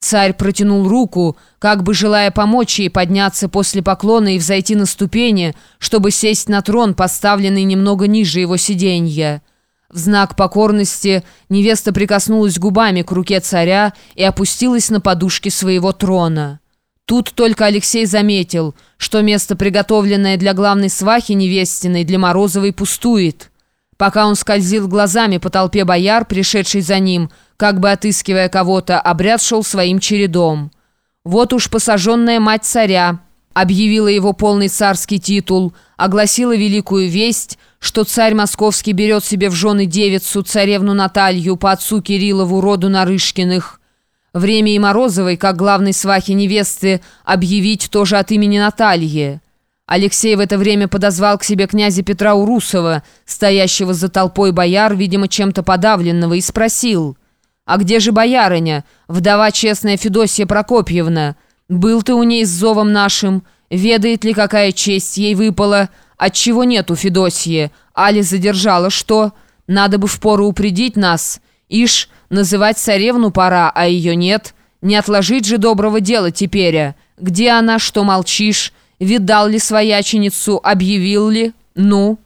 Царь протянул руку, как бы желая помочь ей подняться после поклона и взойти на ступени, чтобы сесть на трон, поставленный немного ниже его сиденья. В знак покорности невеста прикоснулась губами к руке царя и опустилась на подушки своего трона. Тут только Алексей заметил, что место, приготовленное для главной свахи невестиной, для Морозовой, пустует. Пока он скользил глазами по толпе бояр, пришедшей за ним, как бы отыскивая кого-то, обряд шел своим чередом. Вот уж посаженная мать царя объявила его полный царский титул, огласила великую весть, что царь московский берет себе в жены девицу, царевну Наталью, по отцу Кириллову, роду Нарышкиных. Время и Морозовой, как главной свахи невесты, объявить тоже от имени Натальи. Алексей в это время подозвал к себе князя Петра Урусова, стоящего за толпой бояр, видимо, чем-то подавленного, и спросил, «А где же боярыня, вдова честная Федосия Прокопьевна? Был ты у ней с зовом нашим? Ведает ли, какая честь ей выпала? Отчего нет у Федосии? Али задержала, что? Надо бы впору упредить нас. Ишь, называть царевну пора, а ее нет. Не отложить же доброго дела теперь. Где она, что молчишь?» Видал ли свояченицу, объявил ли? Ну?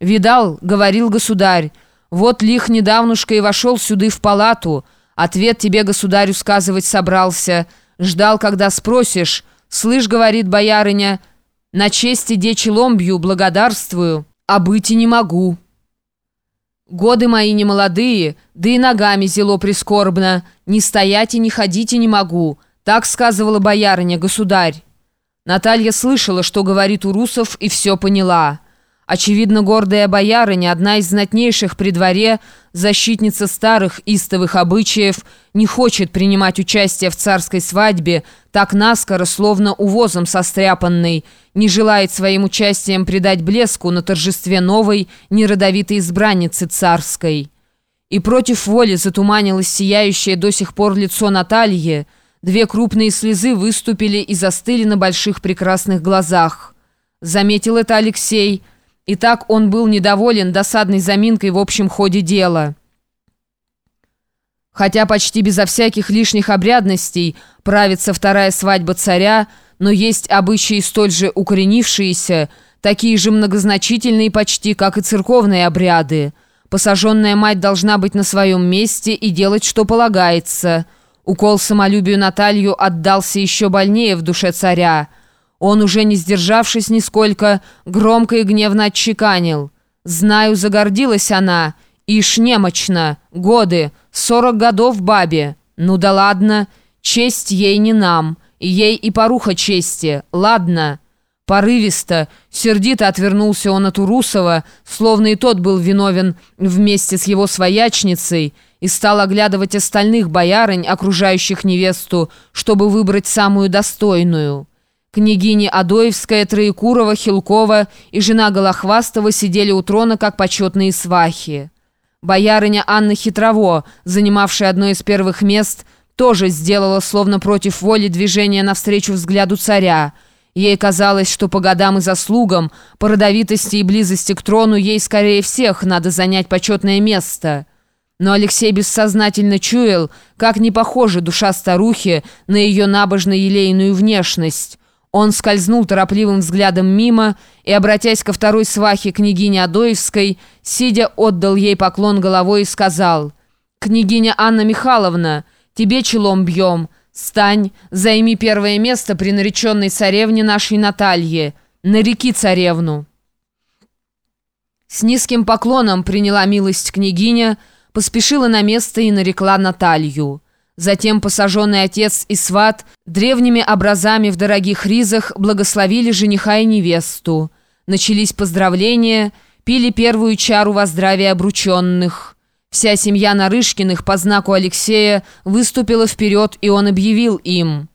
Видал, говорил государь. Вот лих недавнушка и вошел сюда в палату. Ответ тебе, государю, сказывать собрался. Ждал, когда спросишь. Слышь, говорит боярыня, на чести дечи ломбью благодарствую, а быть и не могу. Годы мои не молодые, да и ногами зело прискорбно. Не стоять и не ходить и не могу. Так сказывала боярыня, государь. Наталья слышала, что говорит Урусов, и все поняла. Очевидно, гордая боярыня, одна из знатнейших при дворе, защитница старых истовых обычаев, не хочет принимать участие в царской свадьбе, так наскоро, словно увозом состряпанной, не желает своим участием придать блеску на торжестве новой, неродовитой избранницы царской. И против воли затуманилось сияющее до сих пор лицо Натальи, Две крупные слезы выступили и застыли на больших прекрасных глазах. Заметил это Алексей. И так он был недоволен досадной заминкой в общем ходе дела. Хотя почти безо всяких лишних обрядностей правится вторая свадьба царя, но есть обычаи столь же укоренившиеся, такие же многозначительные почти, как и церковные обряды. Посаженная мать должна быть на своем месте и делать, что полагается – Укол самолюбию Наталью отдался еще больнее в душе царя. Он, уже не сдержавшись нисколько, громко и гневно отчеканил. «Знаю, загордилась она, ишь немощно, годы, сорок годов бабе. Ну да ладно, честь ей не нам, ей и поруха чести, ладно». Порывисто, сердито отвернулся он от Урусова, словно и тот был виновен вместе с его своячницей, и стал оглядывать остальных боярынь, окружающих невесту, чтобы выбрать самую достойную. Княгини Адоевская, Троекурова, Хилкова и жена Голохвастова сидели у трона, как почетные свахи. Боярыня Анна Хитрово, занимавшая одно из первых мест, тоже сделала, словно против воли, движение навстречу взгляду царя – Ей казалось, что по годам и заслугам, по родовитости и близости к трону ей скорее всех надо занять почетное место. Но Алексей бессознательно чуял, как не похожа душа старухи на ее набожно-елейную внешность. Он скользнул торопливым взглядом мимо и, обратясь ко второй свахе княгине Адоевской, сидя, отдал ей поклон головой и сказал «Княгиня Анна Михайловна, тебе челом бьем». «Стань, займи первое место при нареченной царевне нашей Наталье. Нареки царевну». С низким поклоном приняла милость княгиня, поспешила на место и нарекла Наталью. Затем посаженный отец и сват древними образами в дорогих ризах благословили жениха и невесту. Начались поздравления, пили первую чару во здравие обрученных – Вся семья Нарышкиных по знаку Алексея выступила вперед, и он объявил им.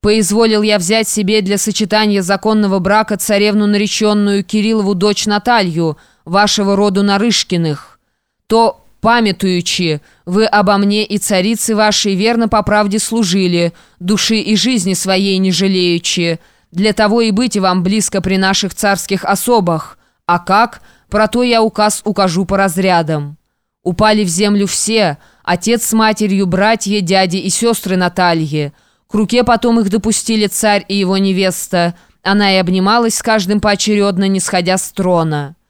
«Поизволил я взять себе для сочетания законного брака царевну нареченную Кириллову дочь Наталью, вашего роду Нарышкиных. То, памятуючи, вы обо мне и царице вашей верно по правде служили, души и жизни своей не жалеючи. Для того и быть вам близко при наших царских особах. А как? Про то я указ укажу по разрядам». Упали в землю все, отец с матерью, братья, дяди и сестры Натальи. К руке потом их допустили царь и его невеста. Она и обнималась с каждым поочередно, не сходя с трона.